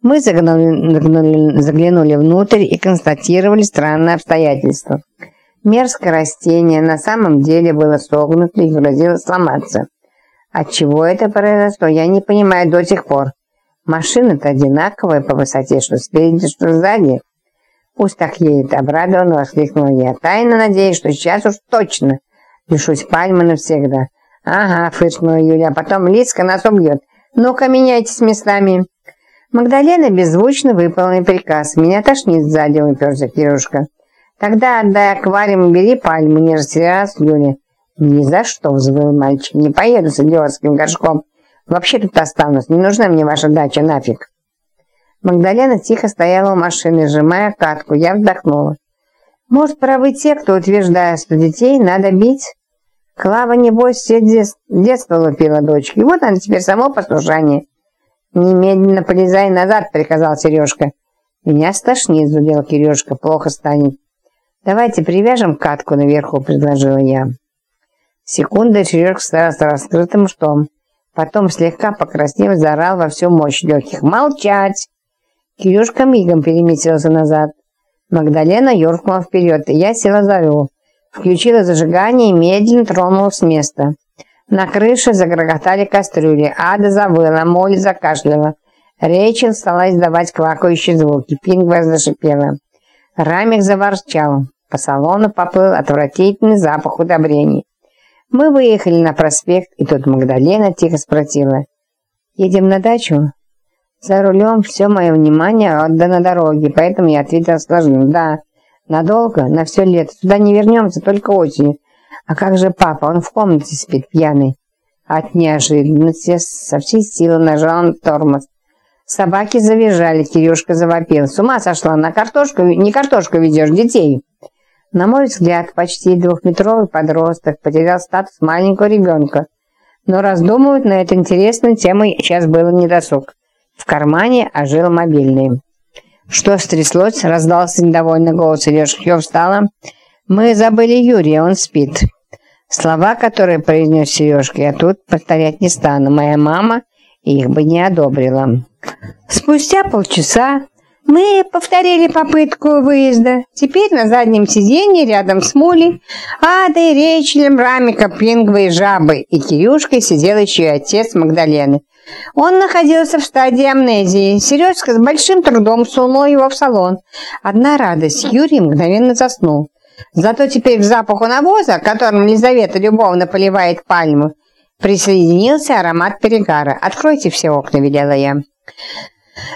Мы заглянули, заглянули, заглянули внутрь и констатировали странное обстоятельство. Мерзкое растение на самом деле было согнуто и грозило сломаться. Отчего это произошло, я не понимаю до сих пор. Машина-то одинаковая по высоте, что спереди, что сзади. Пусть так едет, обрадованно воскликнула я. Тайно надеюсь, что сейчас уж точно лишусь пальмы навсегда. Ага, фыркнула Юля, а потом Лиска нас убьет. Ну-ка, меняйтесь местами. Магдалена беззвучно выполнила приказ. Меня тошнит сзади, уперся Кирюшка. Тогда отдай аквариум бери пальму, не растерялась Юля. «Ни за что!» – взвыл мальчик. «Не поеду с идиотским горшком. Вообще тут останусь. Не нужна мне ваша дача, нафиг!» Магдалена тихо стояла у машины, сжимая катку. Я вздохнула. «Может, правы те, кто утверждает, что детей надо бить?» Клава, небось, все детство лупила дочки. И вот она теперь само послушание. «Немедленно полезай назад», — приказал Сережка. «Меня стошнит», — зудел Кирюшка. «Плохо станет». «Давайте привяжем катку наверху», — предложила я. Секунда Сережка стоял с раскрытым ртом. Потом, слегка покраснев, заорал во всю мощь легких. «Молчать!» Кирюшка мигом переместился назад. Магдалена юркнула вперед, и я села за руль. Включила зажигание и медленно тронулась с места. На крыше загрохотали кастрюли. Ада завыла, Молли закашляла. Рейчел стала издавать квакающие звуки. Пингва зашипела. Рамик заворчал. По салону поплыл отвратительный запах удобрений. Мы выехали на проспект, и тут Магдалена тихо спросила. «Едем на дачу?» За рулем все мое внимание отдано дороге, поэтому я ответила сложно. «Да, надолго, на все лето. Сюда не вернемся, только осенью. А как же папа? Он в комнате спит пьяный». От неожиданности со всей силы нажал на тормоз. Собаки завизжали, Кирюшка завопил. «С ума сошла, на картошку, не картошку ведешь, детей!» На мой взгляд, почти двухметровый подросток потерял статус маленького ребенка, но раздумывать на эту интересную тему сейчас было недосуг. В кармане ожил мобильный. «Что стряслось?» – раздался недовольный голос Сережки. «Я встала?» «Мы забыли Юрия, он спит». Слова, которые произнес Сережка, я тут повторять не стану. Моя мама их бы не одобрила. Спустя полчаса мы повторили попытку выезда. Теперь на заднем сиденье рядом с Мулей, Адой, Рейчелем, Рамика, Пингвой, Жабой и Кирюшкой сидел еще и отец Магдалены. Он находился в стадии амнезии. Сережка с большим трудом сунул его в салон. Одна радость, Юрий мгновенно заснул. Зато теперь к запаху навоза, которым Лизавета любовно поливает пальму, присоединился аромат перегара. «Откройте все окна», — велела я.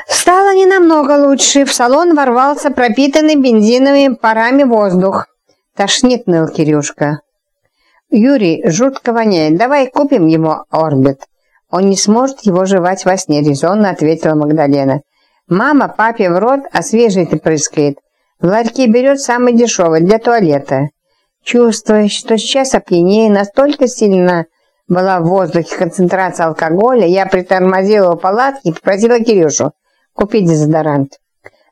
Стало не намного лучше. В салон ворвался пропитанный бензиновыми парами воздух. Тошнит, ныл Кирюшка. Юрий, жутко воняет. Давай купим ему орбит. Он не сможет его жевать во сне, резонно ответила Магдалена. Мама папе в рот, а свежий-то прыскает. В ларьке берет самый дешевый для туалета. Чувствуя, что сейчас опьянее настолько сильно была в воздухе концентрация алкоголя, я притормозила у палатки и попросила Кирюшу купить дезодорант.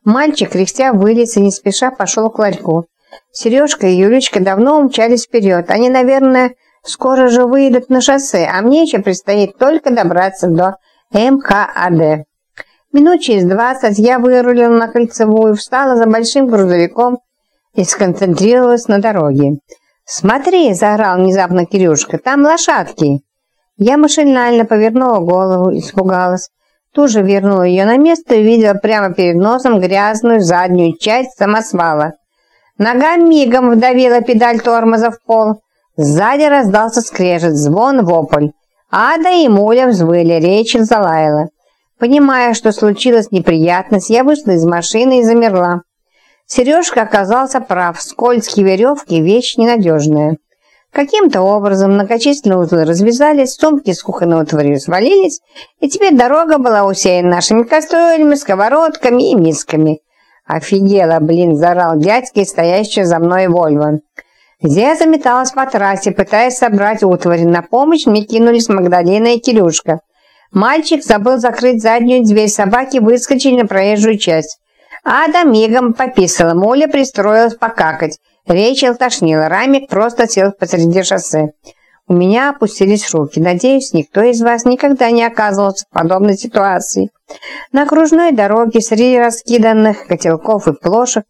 Мальчик, кряхтя, вылез и не спеша пошел к ларьку. Сережка и Юлечка давно умчались вперед. Они, наверное, скоро же выйдут на шоссе, а мне еще предстоит только добраться до МКАД. Минут через двадцать я вырулила на кольцевую, встала за большим грузовиком и сконцентрировалась на дороге. «Смотри!» – заорал внезапно Кирюшка. «Там лошадки!» Я машинально повернула голову, испугалась. Тут же вернула ее на место и увидела прямо перед носом грязную заднюю часть самосвала. Нога мигом вдавила педаль тормоза в пол. Сзади раздался скрежет, звон, вопль. Ада и Муля взвыли, речь залаяла. Понимая, что случилась неприятность, я вышла из машины и замерла. Сережка оказался прав, скользкие веревки – вещь ненадежная. Каким-то образом многочисленные узлы развязались, сумки с кухонной утварью свалились, и теперь дорога была усеяна нашими кастрюлями, сковородками и мисками. «Офигела, блин!» – заорал дядька, стоящий за мной Вольво. Я заметалась по трассе, пытаясь собрать утварь. На помощь мне кинулись Магдалина и Кирюшка. Мальчик забыл закрыть заднюю дверь, собаки выскочили на проезжую часть. Ада мигом пописала, Моля пристроилась покакать. Рейчел тошнила, Рамик просто сел посреди шоссе. У меня опустились руки. Надеюсь, никто из вас никогда не оказывался в подобной ситуации. На окружной дороге среди раскиданных котелков и плошек